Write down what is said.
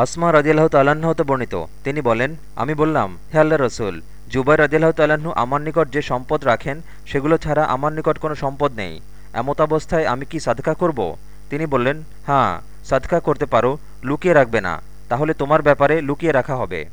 আসমা রাজিয়াল্লাহ তাল্লাহ্ন হতে বর্ণিত। তিনি বলেন, আমি বললাম, হে আল্লাহ রসুল জুবাই রাজিয়াল্লাহ তাল্লাহ্ন আমার নিকট যে সম্পদ রাখেন, সেগুলো ছাড়া আমার নিকট কোনো সম্পদ নেই। এমতাবস্থায় আমি কি সাদকা করব? তিনি বললেন হ্যাঁ সাদকা করতে পারো, লুকিয়ে রাখবে না। তাহলে তোমার ব্যাপারে লুকিয়ে রাখা হবে।